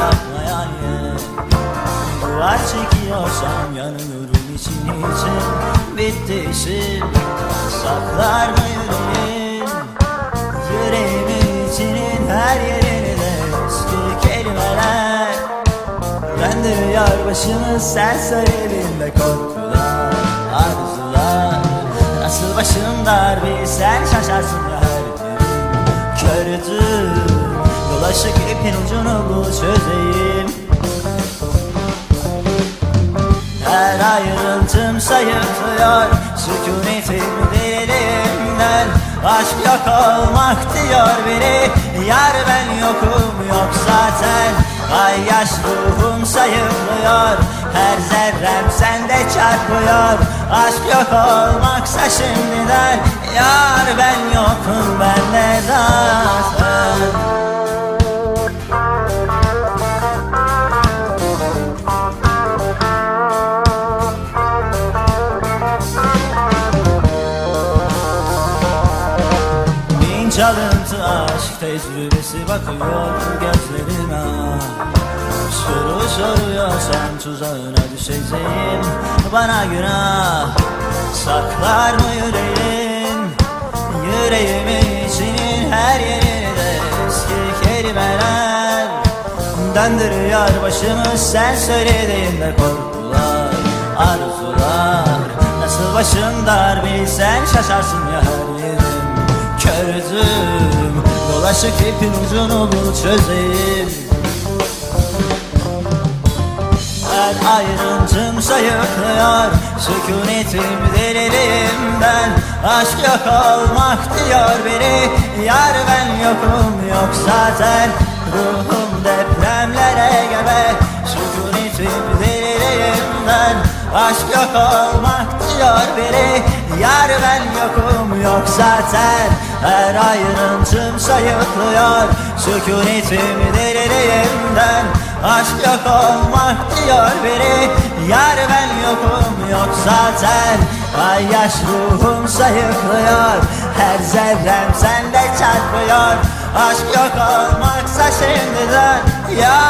yapmaya ye Duvar çekiyorsam yanıyorum için için Bitti işim saklar mı yüreğin? Yüreğimin içinin her yerine de eski kelimeler. Döndürüyor başımı sen söylediğinde korkular Arzular. Nasıl başım dar bir sen şaşarsın ya her yerim Kördüm Dolaşık ipin ucunu bul çözeyim. Her ayrıntım sayıklıyor Sükunetim derinimden Aşk yok olmak diyor biri Yar ben yokum yok zaten. Ay yaş ruhum sayıklıyor Her zerrem sende çarpıyor. Aşk yok olmaksa şimdiden Yar ben yokum bende zaten çalıntı aşk tecrübesi bakıyor gözlerime. Soru soruyorsan tuzağına düşeceğim. Bana günah saklar mı yüreğin Yüreğimin içinin her yerinde eski kelimeler Döndürüyor başımı. Sen söylediğinde korkular Arzular. Nasıl başım dar bilsen şaşarsın ya her yerim Kördüm Dolaşık ipin ucunu bul çözeyim. Her ayrıntım sayıklıyor Sükunetim deliliğimden Aşk yok olmak diyor biri Yar ben yokum. Yok zaten Ruhum depremlere gebe Sükunetim deliliğimden Aşk yok olmak diyor biri Yar ben yokum yok zaten. Her ayrıntım sayıklıyor. Sükunetim deliliğimden Aşk yok olmak diyor biri. Yar ben yokum yok zaten. Ay yaş ruhum sayıklıyor. Her zerrem sende çarpıyor. Aşk yok olmaksa şimdiden Yar